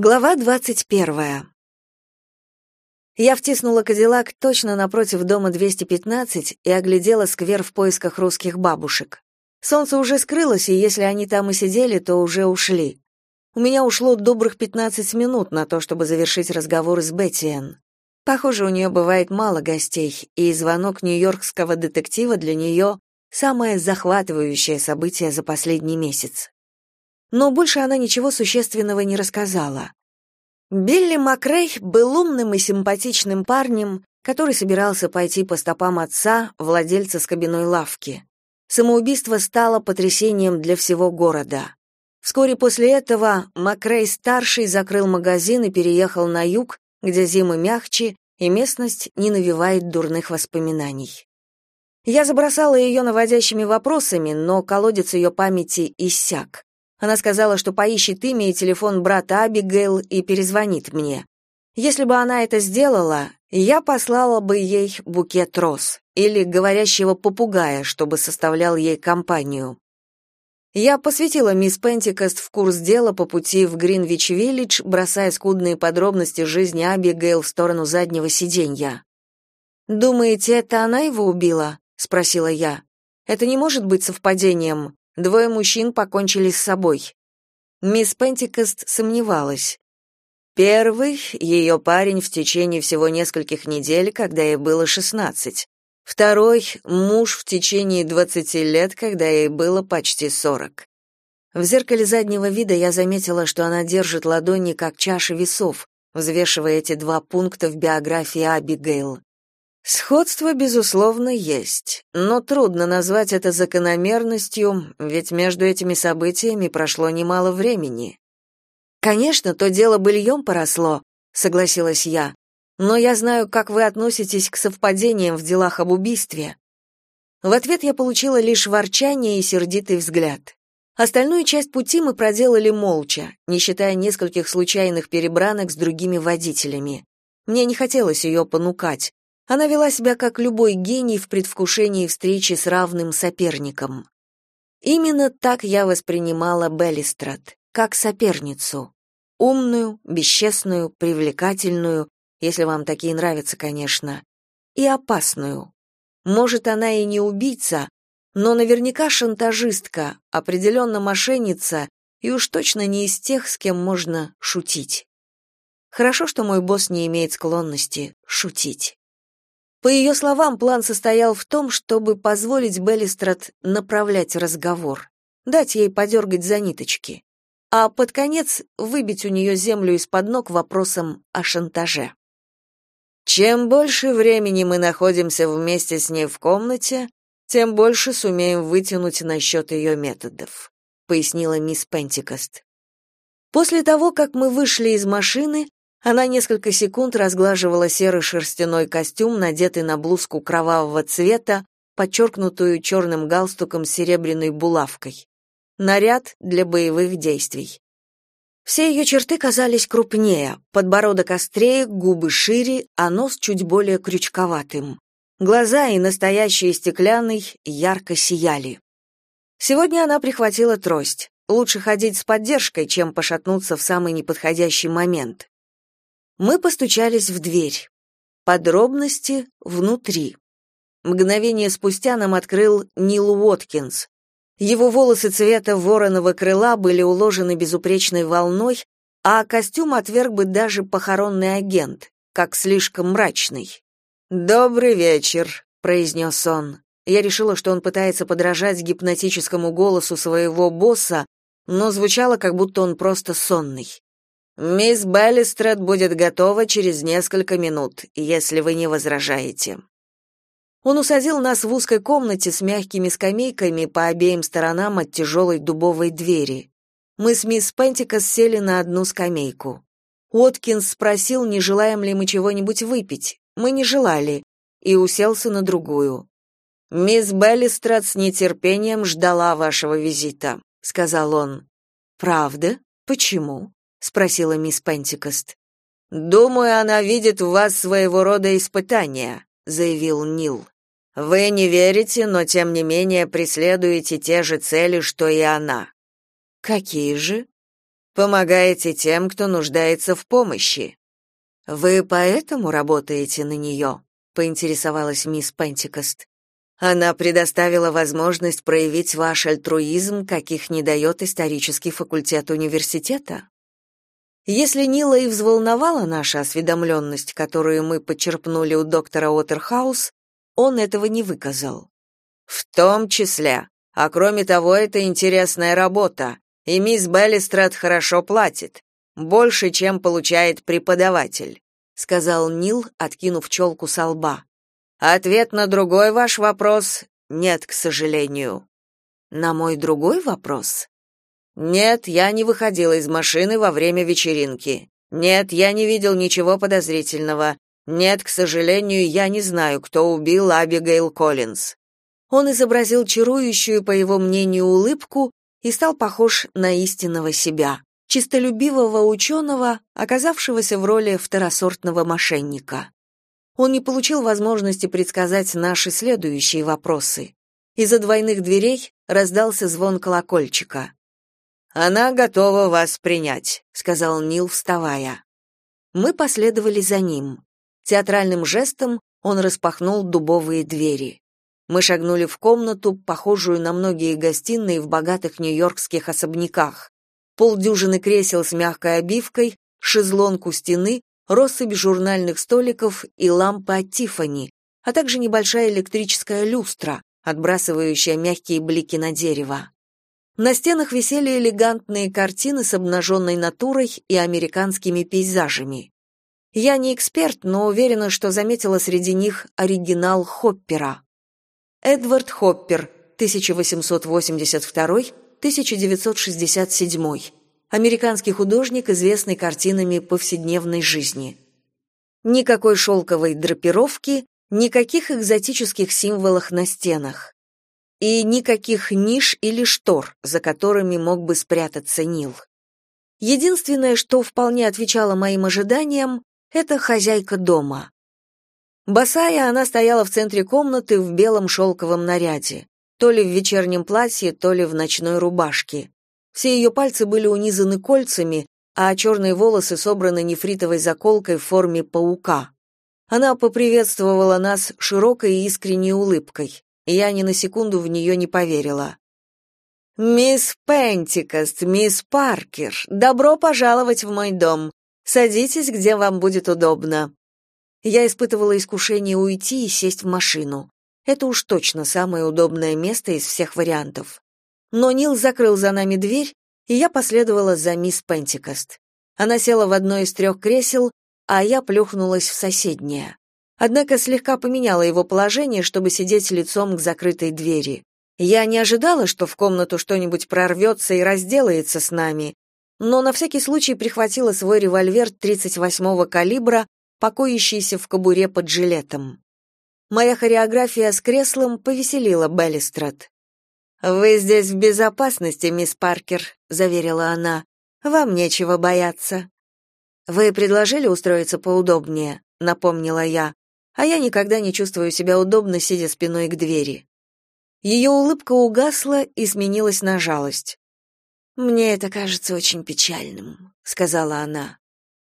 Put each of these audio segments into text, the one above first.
Глава двадцать первая. Я втиснула Кадиллак точно напротив дома 215 и оглядела сквер в поисках русских бабушек. Солнце уже скрылось, и если они там и сидели, то уже ушли. У меня ушло добрых 15 минут на то, чтобы завершить разговор с Беттиэн. Похоже, у нее бывает мало гостей, и звонок нью-йоркского детектива для нее — самое захватывающее событие за последний месяц но больше она ничего существенного не рассказала. Билли Макрей был умным и симпатичным парнем, который собирался пойти по стопам отца, владельца скобяной лавки. Самоубийство стало потрясением для всего города. Вскоре после этого Макрей-старший закрыл магазин и переехал на юг, где зимы мягче и местность не навевает дурных воспоминаний. Я забросала ее наводящими вопросами, но колодец ее памяти иссяк. Она сказала, что поищет имя и телефон брата Абигейл и перезвонит мне. Если бы она это сделала, я послала бы ей букет роз или говорящего попугая, чтобы составлял ей компанию. Я посвятила мисс Пентикост в курс дела по пути в Гринвич-Виллидж, бросая скудные подробности жизни Абигейл в сторону заднего сиденья. «Думаете, это она его убила?» — спросила я. «Это не может быть совпадением. Двое мужчин покончили с собой. Мисс Пентикост сомневалась. Первый — ее парень в течение всего нескольких недель, когда ей было шестнадцать. Второй — муж в течение двадцати лет, когда ей было почти сорок. В зеркале заднего вида я заметила, что она держит ладони как чаши весов, взвешивая эти два пункта в биографии Абигейл. Сходство, безусловно, есть, но трудно назвать это закономерностью, ведь между этими событиями прошло немало времени. Конечно, то дело быльем поросло, согласилась я. Но я знаю, как вы относитесь к совпадениям в делах об убийстве. В ответ я получила лишь ворчание и сердитый взгляд. Остальную часть пути мы проделали молча, не считая нескольких случайных перебранок с другими водителями. Мне не хотелось ее понукать. Она вела себя как любой гений в предвкушении встречи с равным соперником. Именно так я воспринимала Беллистрат, как соперницу. Умную, бесчестную, привлекательную, если вам такие нравятся, конечно, и опасную. Может, она и не убийца, но наверняка шантажистка, определенно мошенница и уж точно не из тех, с кем можно шутить. Хорошо, что мой босс не имеет склонности шутить. По ее словам, план состоял в том, чтобы позволить Беллистрат направлять разговор, дать ей подергать за ниточки, а под конец выбить у нее землю из-под ног вопросом о шантаже. Чем больше времени мы находимся вместе с ней в комнате, тем больше сумеем вытянуть насчет ее методов, пояснила мисс Пентикост. После того, как мы вышли из машины, она несколько секунд разглаживала серый шерстяной костюм, надетый на блузку кровавого цвета, подчеркнутую черным галстуком с серебряной булавкой. Наряд для боевых действий. Все ее черты казались крупнее, подбородок острее, губы шире, а нос чуть более крючковатым. Глаза и настоящие стеклянный ярко сияли. Сегодня она прихватила трость. Лучше ходить с поддержкой, чем пошатнуться в самый неподходящий момент. Мы постучались в дверь. Подробности внутри. Мгновение спустя нам открыл Нил Уоткинс. Его волосы цвета вороного крыла были уложены безупречной волной, а костюм отверг бы даже похоронный агент, как слишком мрачный. «Добрый вечер», — произнес он. Я решила, что он пытается подражать гипнотическому голосу своего босса, но звучало, как будто он просто сонный. Мисс Баллистрад будет готова через несколько минут, если вы не возражаете. Он усадил нас в узкой комнате с мягкими скамейками по обеим сторонам от тяжелой дубовой двери. Мы с мисс Пентикас сели на одну скамейку. Уоткинс спросил, не желаем ли мы чего-нибудь выпить. Мы не желали, и уселся на другую. «Мисс Беллистрад с нетерпением ждала вашего визита», — сказал он. «Правда? Почему?» Спросила мисс Пентикост. Думаю, она видит в вас своего рода испытание, заявил Нил. Вы не верите, но тем не менее преследуете те же цели, что и она. Какие же? Помогаете тем, кто нуждается в помощи. Вы поэтому работаете на нее?» — поинтересовалась мисс Пентикост. Она предоставила возможность проявить ваш альтруизм, каких не дает исторический факультет университета. Если Нила и взволновала наша осведомленность, которую мы почерпнули у доктора Уотерхаус, он этого не выказал. В том числе. А кроме того, это интересная работа, и мисс Беллистрат хорошо платит, больше, чем получает преподаватель, сказал Нил, откинув челку со лба. Ответ на другой ваш вопрос нет, к сожалению. На мой другой вопрос? Нет, я не выходила из машины во время вечеринки. Нет, я не видел ничего подозрительного. Нет, к сожалению, я не знаю, кто убил Абигейл Коллинз. Он изобразил чарующую, по его мнению, улыбку и стал похож на истинного себя, чистолюбивого ученого, оказавшегося в роли второсортного мошенника. Он не получил возможности предсказать наши следующие вопросы. Из-за двойных дверей раздался звон колокольчика. «Она готова вас принять», — сказал Нил, вставая. Мы последовали за ним. Театральным жестом он распахнул дубовые двери. Мы шагнули в комнату, похожую на многие гостиные в богатых нью-йоркских особняках. Полдюжины кресел с мягкой обивкой, шезлонг у стены, россыпь журнальных столиков и лампа от Тиффани, а также небольшая электрическая люстра, отбрасывающая мягкие блики на дерево. На стенах висели элегантные картины с обнаженной натурой и американскими пейзажами. Я не эксперт, но уверена, что заметила среди них оригинал Хоппера. Эдвард Хоппер, 1882-1967 американский художник, известный картинами повседневной жизни. Никакой шелковой драпировки, никаких экзотических символов на стенах. И никаких ниш или штор, за которыми мог бы спрятаться Нил. Единственное, что вполне отвечало моим ожиданиям, это хозяйка дома. Босая она стояла в центре комнаты в белом шелковом наряде, то ли в вечернем платье, то ли в ночной рубашке. Все ее пальцы были унизаны кольцами, а черные волосы собраны нефритовой заколкой в форме паука. Она поприветствовала нас широкой и искренней улыбкой. Я ни на секунду в нее не поверила. «Мисс Пентикост, мисс Паркер, добро пожаловать в мой дом. Садитесь, где вам будет удобно». Я испытывала искушение уйти и сесть в машину. Это уж точно самое удобное место из всех вариантов. Но Нил закрыл за нами дверь, и я последовала за мисс Пентикост. Она села в одно из трех кресел, а я плюхнулась в соседнее. Однако слегка поменяла его положение, чтобы сидеть лицом к закрытой двери. Я не ожидала, что в комнату что-нибудь прорвется и разделается с нами, но на всякий случай прихватила свой револьвер 38-го калибра, покоящийся в кобуре под жилетом. Моя хореография с креслом повеселила Беллистрат. Вы здесь в безопасности, мисс Паркер, заверила она. Вам нечего бояться. Вы предложили устроиться поудобнее, напомнила я. А я никогда не чувствую себя удобно, сидя спиной к двери. Ее улыбка угасла и сменилась на жалость. Мне это кажется очень печальным, сказала она.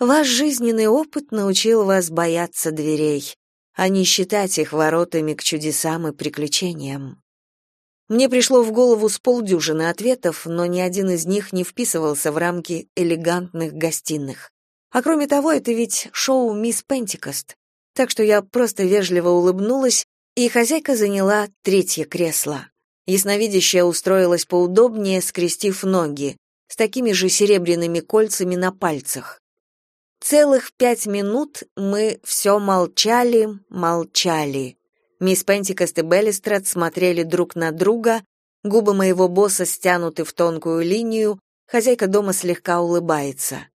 Ваш жизненный опыт научил вас бояться дверей, а не считать их воротами к чудесам и приключениям. Мне пришло в голову с полдюжины ответов, но ни один из них не вписывался в рамки элегантных гостиных. А кроме того, это ведь шоу «Мисс Пентикост». Так что я просто вежливо улыбнулась, и хозяйка заняла третье кресло. Ясновидящая устроилась поудобнее, скрестив ноги, с такими же серебряными кольцами на пальцах. Целых пять минут мы все молчали, молчали. Мисс Пентикост и Беллистрат смотрели друг на друга, губы моего босса стянуты в тонкую линию, хозяйка дома слегка улыбается.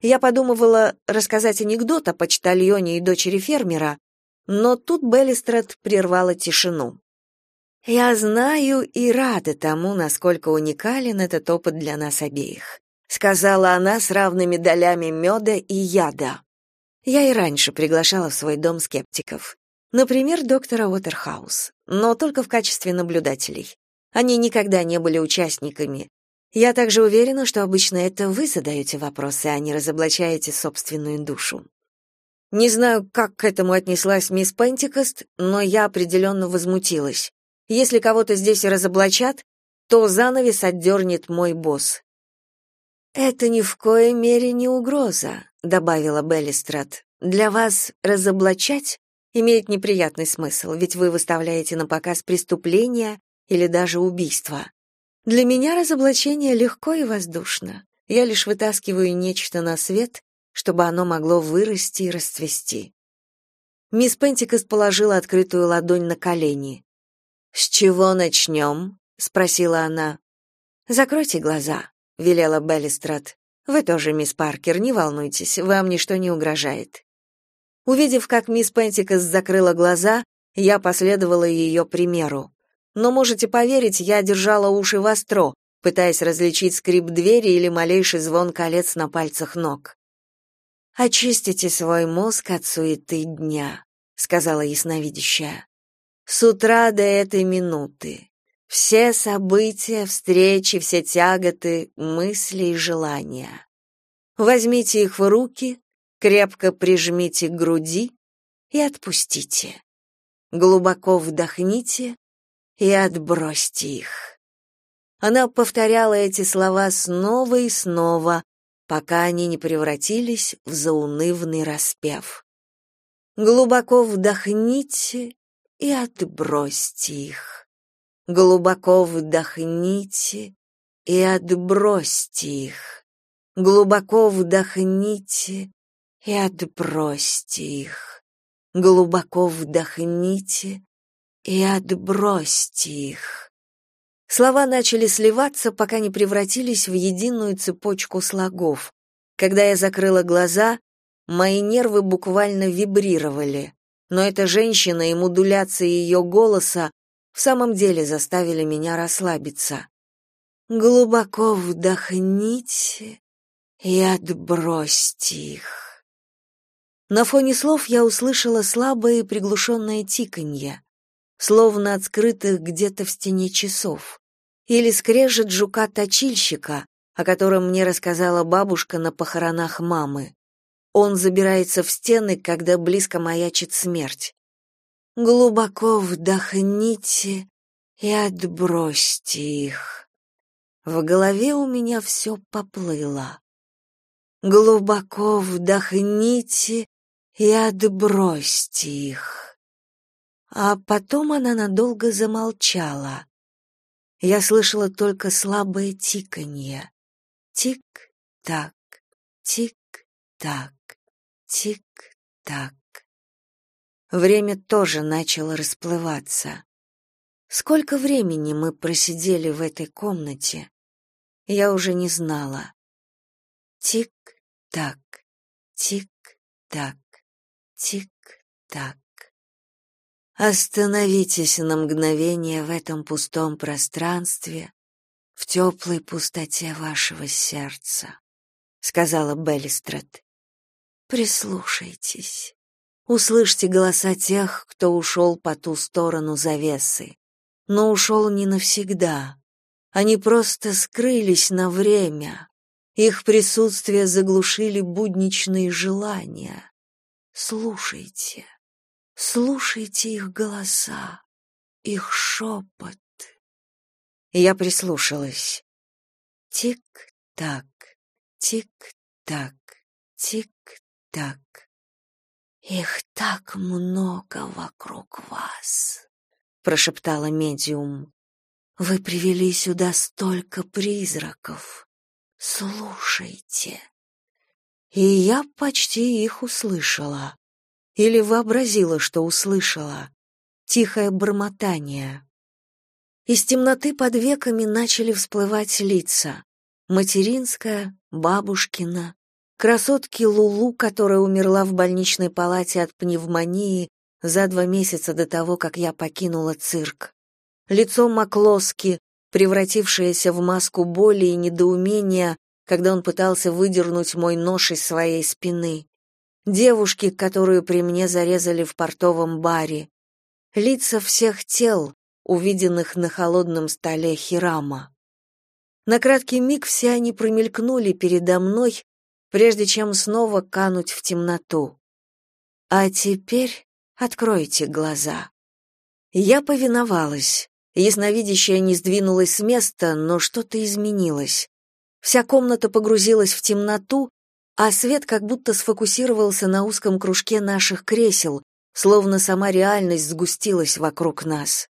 Я подумывала рассказать анекдот о почтальоне и дочери фермера, но тут Беллистрат прервала тишину. «Я знаю и рада тому, насколько уникален этот опыт для нас обеих», сказала она с равными долями меда и яда. Я и раньше приглашала в свой дом скептиков. Например, доктора Уотерхаус, но только в качестве наблюдателей. Они никогда не были участниками. Я также уверена, что обычно это вы задаете вопросы, а не разоблачаете собственную душу. Не знаю, как к этому отнеслась мисс Пентикост, но я определенно возмутилась. Если кого-то здесь разоблачат, то занавес отдернет мой босс. «Это ни в коей мере не угроза», — добавила Беллистрат. «Для вас разоблачать имеет неприятный смысл, ведь вы выставляете на показ преступления или даже убийства. Для меня разоблачение легко и воздушно. Я лишь вытаскиваю нечто на свет, чтобы оно могло вырасти и расцвести. Мисс Пентикост положила открытую ладонь на колени. «С чего начнем?» — спросила она. «Закройте глаза», — велела Беллистрат. «Вы тоже, мисс Паркер, не волнуйтесь, вам ничто не угрожает». Увидев, как мисс Пентикост закрыла глаза, я последовала ее примеру. Но можете поверить, я держала уши востро, пытаясь различить скрип двери или малейший звон колец на пальцах ног. «Очистите свой мозг от суеты дня», — сказала ясновидящая. «С утра до этой минуты. Все события, встречи, все тяготы, мысли и желания. Возьмите их в руки, крепко прижмите к груди и отпустите. Глубоко вдохните и отбросьте их». Она повторяла эти слова снова и снова, пока они не превратились в заунывный распев. Глубоко вдохните и отбросьте их. Глубоко вдохните и отбросьте их. Глубоко вдохните и отбросьте их. Глубоко вдохните и отбросьте их. Слова начали сливаться, пока не превратились в единую цепочку слогов. Когда я закрыла глаза, мои нервы буквально вибрировали. Но эта женщина и модуляция ее голоса в самом деле заставили меня расслабиться. Глубоко вдохните и отбросьте их. На фоне слов я услышала слабое приглушенное тиканье словно от скрытых где-то в стене часов, или скрежет жука-точильщика, о котором мне рассказала бабушка на похоронах мамы. Он забирается в стены, когда близко маячит смерть. Глубоко вдохните и отбросьте их. В голове у меня все поплыло. Глубоко вдохните и отбросьте их. А потом она надолго замолчала. Я слышала только слабое тиканье. Тик-так, тик-так, тик-так. Время тоже начало расплываться. Сколько времени мы просидели в этой комнате, я уже не знала. Тик-так, тик-так, тик-так. Остановитесь на мгновение в этом пустом пространстве, в теплой пустоте вашего сердца, сказала Беллистрет. Прислушайтесь. Услышьте голоса тех, кто ушел по ту сторону завесы. Но ушел не навсегда. Они просто скрылись на время. Их присутствие заглушили будничные желания. Слушайте. Слушайте их голоса, их шепот. Я прислушалась. Тик-так, тик-так, тик-так. Их так много вокруг вас, прошептала медиум. Вы привели сюда столько призраков. Слушайте. И я почти их услышала или вообразила, что услышала. Тихое бормотание. Из темноты под веками начали всплывать лица. Материнская, бабушкина, красотки Лулу, которая умерла в больничной палате от пневмонии за два месяца до того, как я покинула цирк. Лицо Маклоски, превратившееся в маску боли и недоумения, когда он пытался выдернуть мой нож из своей спины девушки, которую при мне зарезали в портовом баре, лица всех тел, увиденных на холодном столе Хирама. На краткий миг все они промелькнули передо мной, прежде чем снова кануть в темноту. А теперь откройте глаза. Я повиновалась. Ясновидящая не сдвинулась с места, но что-то изменилось. Вся комната погрузилась в темноту, а свет как будто сфокусировался на узком кружке наших кресел, словно сама реальность сгустилась вокруг нас.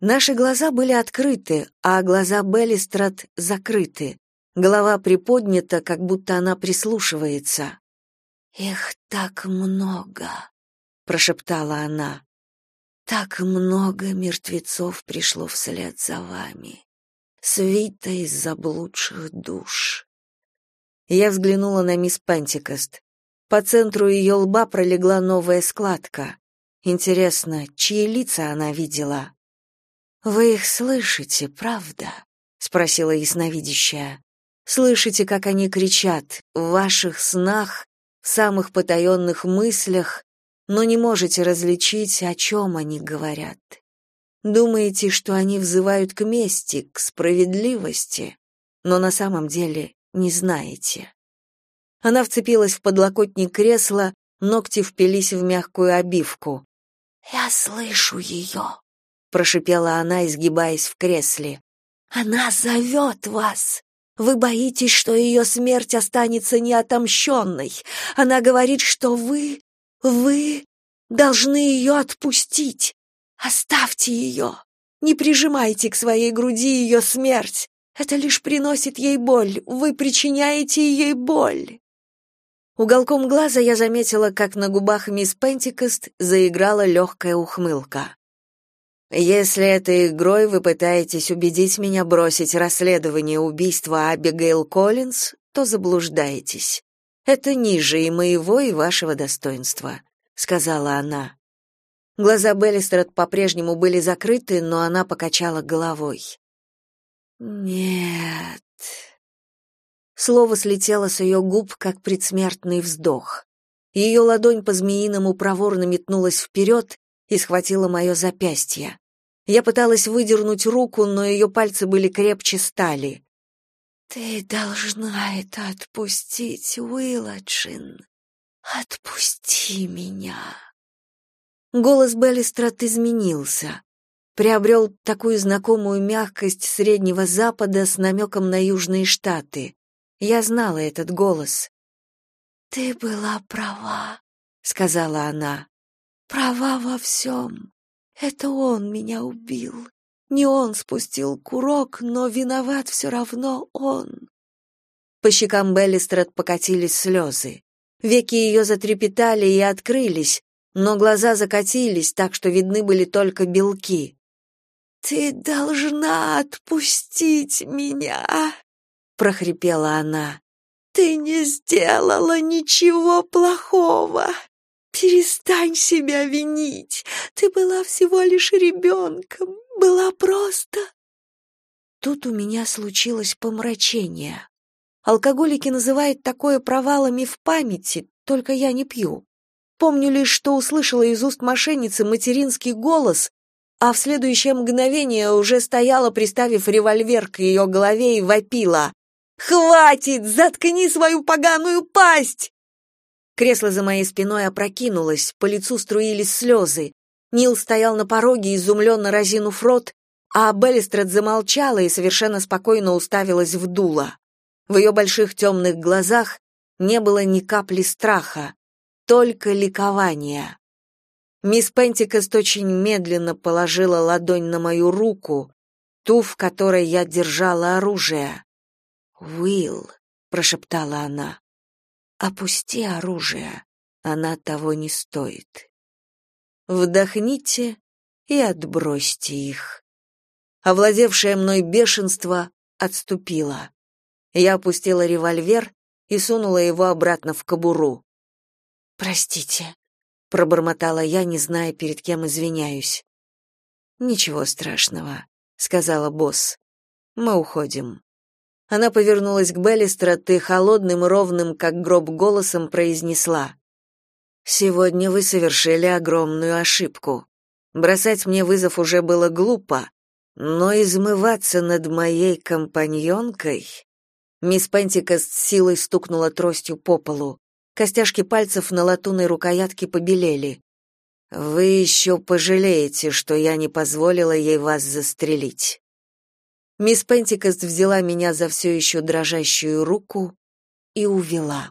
Наши глаза были открыты, а глаза Беллистрат закрыты. Голова приподнята, как будто она прислушивается. «Их так много», — прошептала она. «Так много мертвецов пришло вслед за вами. Свита из заблудших душ». Я взглянула на мисс Пентикост. По центру ее лба пролегла новая складка. Интересно, чьи лица она видела? Вы их слышите, правда? спросила ясновидящая. Слышите, как они кричат в ваших снах, в самых потаенных мыслях, но не можете различить, о чем они говорят. Думаете, что они взывают к мести, к справедливости, но на самом деле не знаете. Она вцепилась в подлокотник кресла, ногти впились в мягкую обивку. «Я слышу ее», — прошипела она, изгибаясь в кресле. «Она зовет вас. Вы боитесь, что ее смерть останется неотомщенной. Она говорит, что вы, вы должны ее отпустить. Оставьте ее. Не прижимайте к своей груди ее смерть. Это лишь приносит ей боль. Вы причиняете ей боль. Уголком глаза я заметила, как на губах мисс Пентикост заиграла легкая ухмылка. Если этой игрой вы пытаетесь убедить меня бросить расследование убийства Абигейл Коллинз, то заблуждаетесь. Это ниже и моего, и вашего достоинства, сказала она. Глаза Беллистрат по-прежнему были закрыты, но она покачала головой. Нет. Слово слетело с ее губ, как предсмертный вздох. Ее ладонь по-змеиному проворно метнулась вперед и схватила мое запястье. Я пыталась выдернуть руку, но ее пальцы были крепче стали. «Ты должна это отпустить, Уилладжин. Отпусти меня». Голос Беллистрат изменился. Приобрел такую знакомую мягкость Среднего Запада с намеком на Южные Штаты. Я знала этот голос. «Ты была права», — сказала она. «Права во всем. Это он меня убил. Не он спустил курок, но виноват все равно он». По щекам Беллистрат покатились слезы. Веки ее затрепетали и открылись, но глаза закатились, так что видны были только белки. «Ты должна отпустить меня!» прохрипела она. Ты не сделала ничего плохого. Перестань себя винить. Ты была всего лишь ребенком, была просто Тут у меня случилось помрачение. Алкоголики называют такое провалами в памяти, только я не пью. Помню лишь, что услышала из уст мошенницы материнский голос, а в следующее мгновение уже стояла, приставив револьвер к ее голове и вопила. Хватит, заткни свою поганую пасть. Кресло за моей спиной опрокинулось, по лицу струились слезы. Нил стоял на пороге, изумленно разинув рот, а Беллистрад замолчала и совершенно спокойно уставилась в дуло. В ее больших темных глазах не было ни капли страха, только ликования. Мисс Пентикост очень медленно положила ладонь на мою руку, ту, в которой я держала оружие. «Уилл», — прошептала она, — «опусти оружие, она того не стоит. Вдохните и отбросьте их». Овладевшее мной бешенство отступило. Я опустила револьвер и сунула его обратно в кобуру. «Простите», — пробормотала я, не зная, перед кем извиняюсь. «Ничего страшного», — сказала босс. «Мы уходим». Она повернулась к Беллистрат и холодным, ровным, как гроб, голосом произнесла. «Сегодня вы совершили огромную ошибку. Бросать мне вызов уже было глупо, Но измываться над моей компаньонкой...» Мисс Пентикост с силой стукнула тростью по полу. Костяшки пальцев на латунной рукоятке побелели. «Вы еще пожалеете, что я не позволила ей вас застрелить». Мисс Пентикост взяла меня за все еще дрожащую руку и увела.